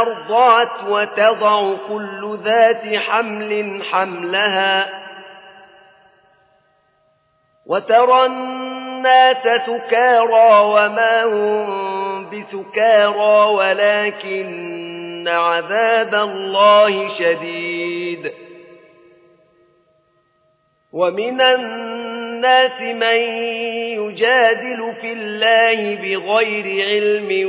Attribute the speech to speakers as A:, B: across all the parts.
A: أرضعت وتضع كل ذات حمل حملها وترى الناس سكارى وما هم بسكارى ولكن عذاب الله شديد ومن الناس من يجادل في الله بغير علم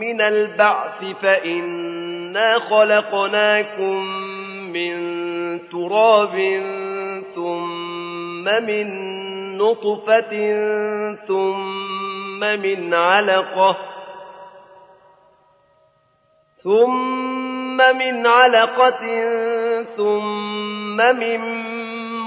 A: من البعث فإنا خلقناكم من تراب ثم من نطفة ثم من علقة ثم من علقة ثم من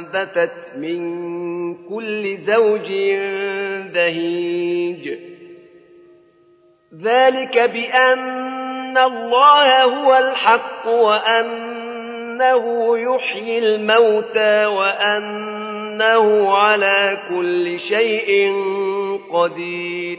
A: وأنبتت من كل زوج ذهيج ذلك بأن الله هو الحق وأنه يحيي الموتى وأنه على كل شيء قدير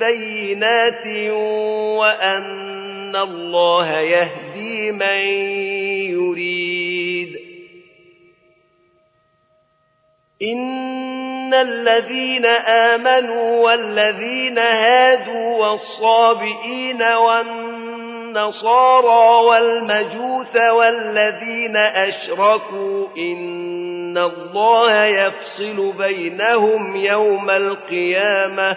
A: بينات وأن الله يهدي من يريد إن الذين آمنوا والذين هادوا والصابئين والنصارى والمجوس والذين أشركوا إن الله يفصل بينهم يوم القيامة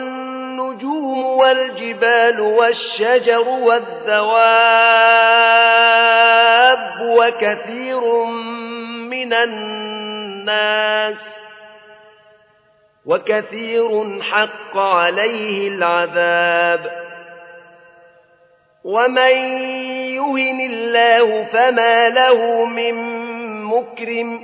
A: والنجوم والجبال والشجر والذواب وكثير من الناس وكثير حق عليه العذاب ومن يهن الله فما له من مكرم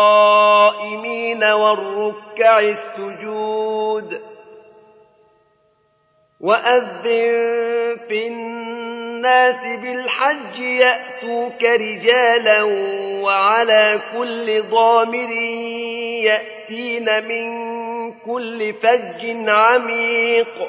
A: والقائمين والركع السجود وأذن في الناس بالحج يأتوك رجالا وعلى كل ضامر يأتين من كل فج عميق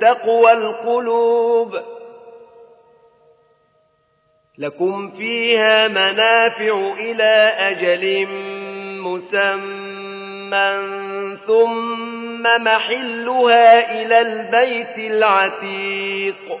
A: تقوى القلوب لكم فيها منافع إلى أجل مسمى ثم محلها إلى البيت العتيق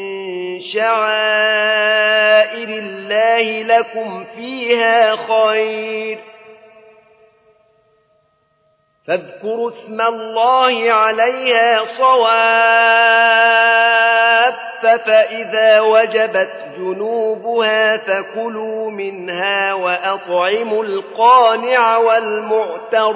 A: شعائر الله لكم فيها خير. فاذكروا اسم الله عليها صواب فإذا وجبت جنوبها فكلوا منها وأطعموا القانع والمعتر.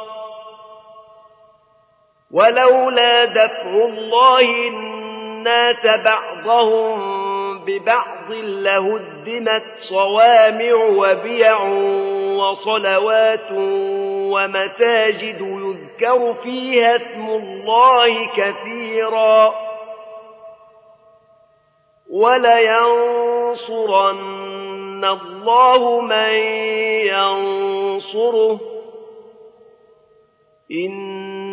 A: ولولا دفع الله الناس بعضهم ببعض لهدمت صوامع وبيع وصلوات ومساجد يذكر فيها اسم الله كثيرا. ولينصرن الله من ينصره. إن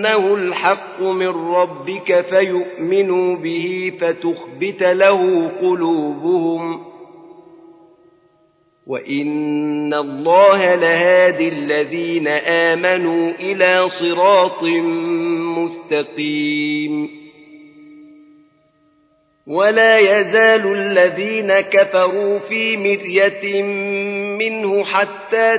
A: أنه الحق من ربك فيؤمنوا به فتخبت له قلوبهم وإن الله لهادي الذين آمنوا إلى صراط مستقيم ولا يزال الذين كفروا في مرية منه حتى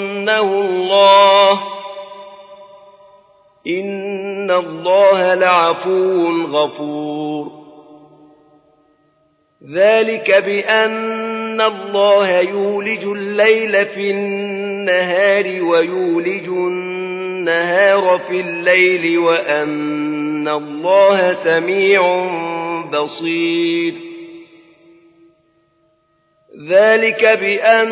A: لينصرنه الله إن الله لعفو غفور. ذلك بأن أن الله يولج الليل في النهار ويولج النهار في الليل وأن الله سميع بصير. ذلك بأن